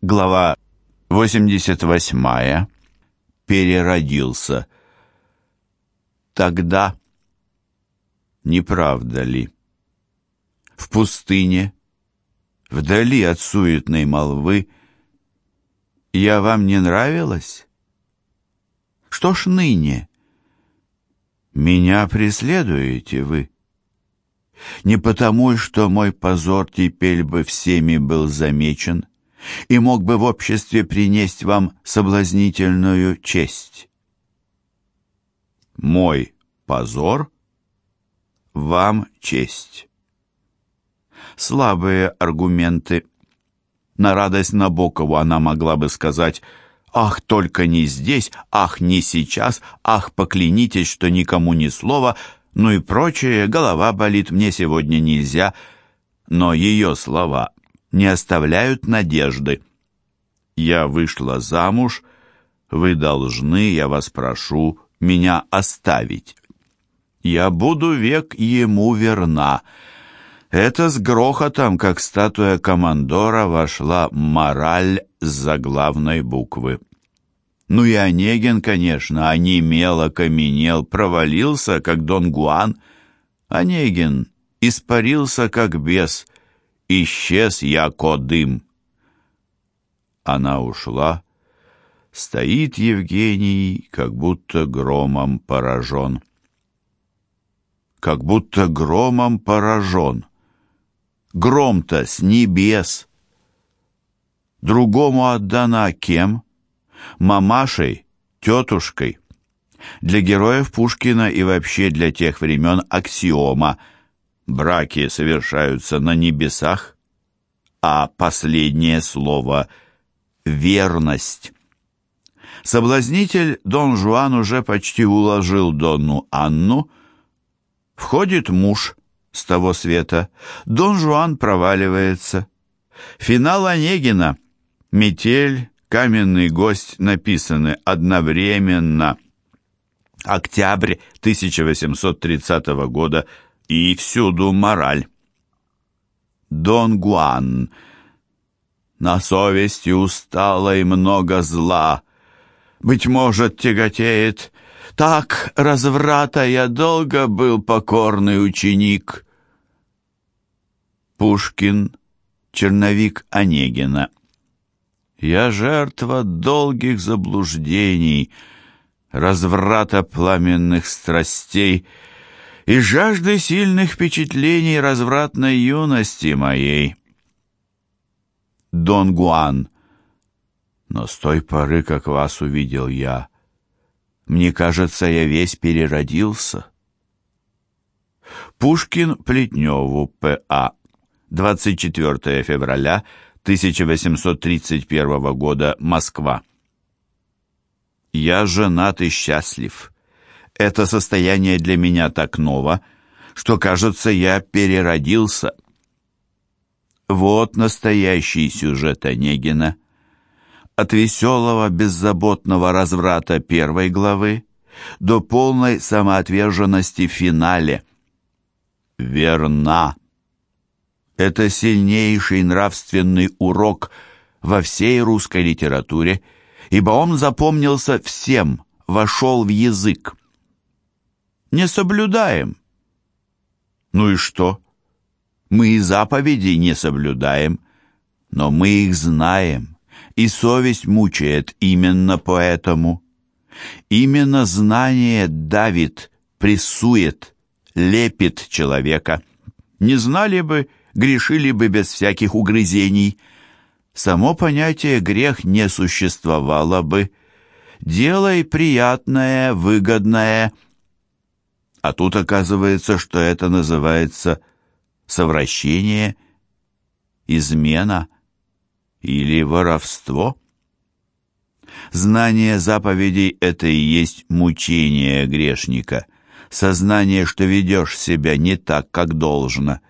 Глава 88. Переродился. Тогда, не правда ли, в пустыне, вдали от суетной молвы, я вам не нравилась? Что ж ныне? Меня преследуете вы? Не потому, что мой позор теперь бы всеми был замечен и мог бы в обществе принести вам соблазнительную честь. Мой позор — вам честь. Слабые аргументы. На радость Набокову она могла бы сказать «Ах, только не здесь! Ах, не сейчас! Ах, поклянитесь, что никому ни слова!» ну и прочее, голова болит, мне сегодня нельзя. Но ее слова не оставляют надежды. Я вышла замуж, вы должны, я вас прошу, меня оставить. Я буду век ему верна. Это с грохотом, как статуя командора, вошла мораль с заглавной буквы. Ну и Онегин, конечно, онемел, окаменел, провалился, как Дон Гуан. Онегин испарился, как бес, исчез, яко дым. Она ушла. Стоит Евгений, как будто громом поражен. Как будто громом поражен. Гром-то с небес. Другому отдана кем? мамашей, тетушкой. Для героев Пушкина и вообще для тех времен аксиома браки совершаются на небесах, а последнее слово — верность. Соблазнитель Дон Жуан уже почти уложил Донну Анну. Входит муж с того света. Дон Жуан проваливается. Финал Онегина. Метель, каменный гость написаны одновременно. Октябрь 1830 года и всюду мораль. Дон Гуан. На совести устало и много зла. Быть может, тяготеет. Так разврата я долго был покорный ученик. Пушкин. Черновик Онегина. Я жертва долгих заблуждений, разврата пламенных страстей и жажды сильных впечатлений развратной юности моей. Дон Гуан. Но с той поры, как вас увидел я, мне кажется, я весь переродился. Пушкин Плетневу, П.А. 24 февраля 1831 года, Москва. Я женат и счастлив. Это состояние для меня так ново, что, кажется, я переродился. Вот настоящий сюжет Онегина. От веселого, беззаботного разврата первой главы до полной самоотверженности в финале. Верна это сильнейший нравственный урок во всей русской литературе, ибо он запомнился всем, вошел в язык. Не соблюдаем. Ну и что? Мы и заповедей не соблюдаем, но мы их знаем, и совесть мучает именно поэтому. Именно знание давит, прессует, лепит человека. Не знали бы, грешили бы без всяких угрызений. Само понятие «грех» не существовало бы. Делай приятное, выгодное. А тут оказывается, что это называется совращение, измена или воровство. Знание заповедей — это и есть мучение грешника, сознание, что ведешь себя не так, как должно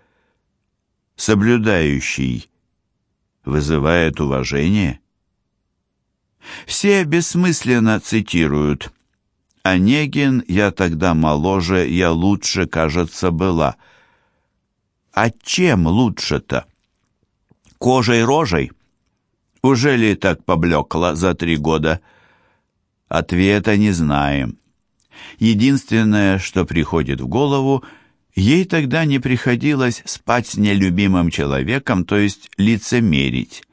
— соблюдающий, вызывает уважение? Все бессмысленно цитируют «Онегин, я тогда моложе, я лучше, кажется, была». А чем лучше-то? Кожей-рожей? Уже ли так поблекла за три года? Ответа не знаем. Единственное, что приходит в голову, ей тогда не приходилось спать с нелюбимым человеком, то есть лицемерить.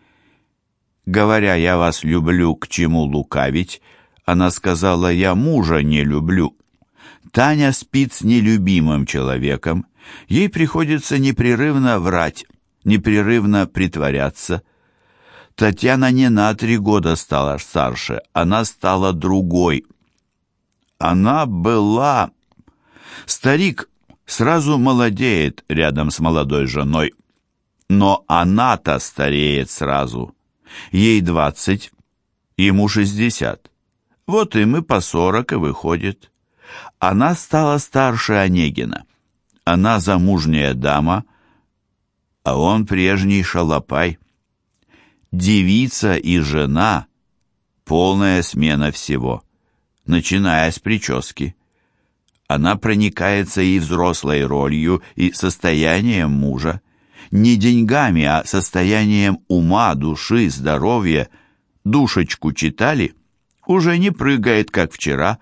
Говоря «я вас люблю, к чему лукавить», она сказала «я мужа не люблю». Таня спит с нелюбимым человеком, ей приходится непрерывно врать, непрерывно притворяться. Татьяна не на три года стала старше, она стала другой. Она была... Старик сразу молодеет рядом с молодой женой, но она-то стареет сразу. Ей двадцать, ему шестьдесят. Вот им и по сорок и выходит. Она стала старше Онегина. Она замужняя дама, а он прежний шалопай. Девица и жена — полная смена всего, начиная с прически. Она проникается и взрослой ролью, и состоянием мужа. Не деньгами, а состоянием ума, души, здоровья. Душечку читали? Уже не прыгает, как вчера,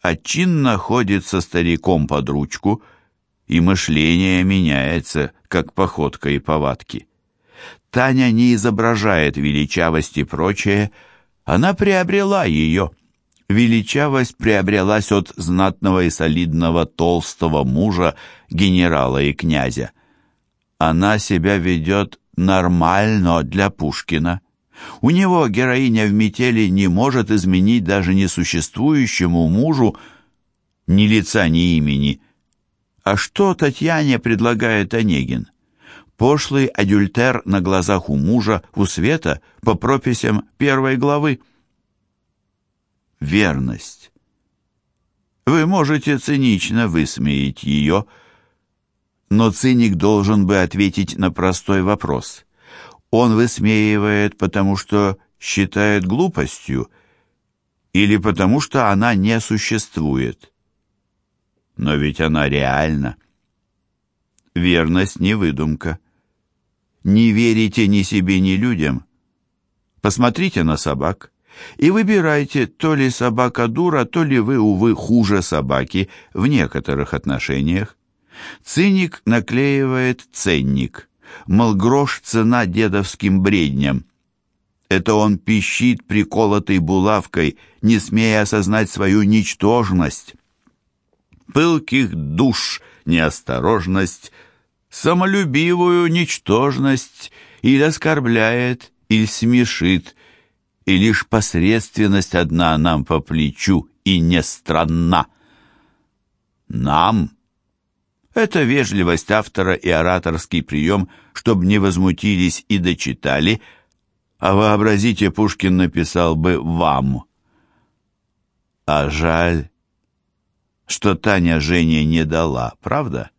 а чинно ходит со стариком под ручку — и мышление меняется, как походка и повадки. Таня не изображает величавость и прочее, она приобрела ее. Величавость приобрелась от знатного и солидного толстого мужа, генерала и князя. Она себя ведет нормально для Пушкина. У него героиня в метели не может изменить даже несуществующему мужу ни лица, ни имени – а что Татьяне предлагает Онегин? Пошлый адюльтер на глазах у мужа, у света, по прописям первой главы. Верность. Вы можете цинично высмеять ее, но циник должен бы ответить на простой вопрос. Он высмеивает, потому что считает глупостью, или потому что она не существует. Но ведь она реальна. Верность не выдумка. Не верите ни себе, ни людям. Посмотрите на собак и выбирайте, то ли собака дура, то ли вы, увы, хуже собаки в некоторых отношениях. Циник наклеивает ценник, мол, грош цена дедовским бредням. Это он пищит приколотой булавкой, не смея осознать свою ничтожность пылких душ неосторожность, самолюбивую ничтожность или оскорбляет, или смешит, и лишь посредственность одна нам по плечу и не странна. Нам — это вежливость автора и ораторский прием, чтобы не возмутились и дочитали, а вообразите, Пушкин написал бы «вам». А жаль, что Таня Жене не дала, правда?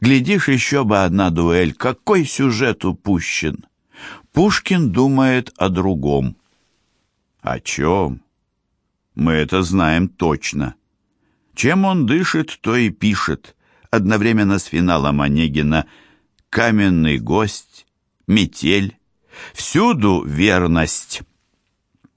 Глядишь, еще бы одна дуэль, какой сюжет упущен. Пушкин думает о другом. О чем? Мы это знаем точно. Чем он дышит, то и пишет. Одновременно с финалом Онегина «Каменный гость», «Метель». Всюду верность.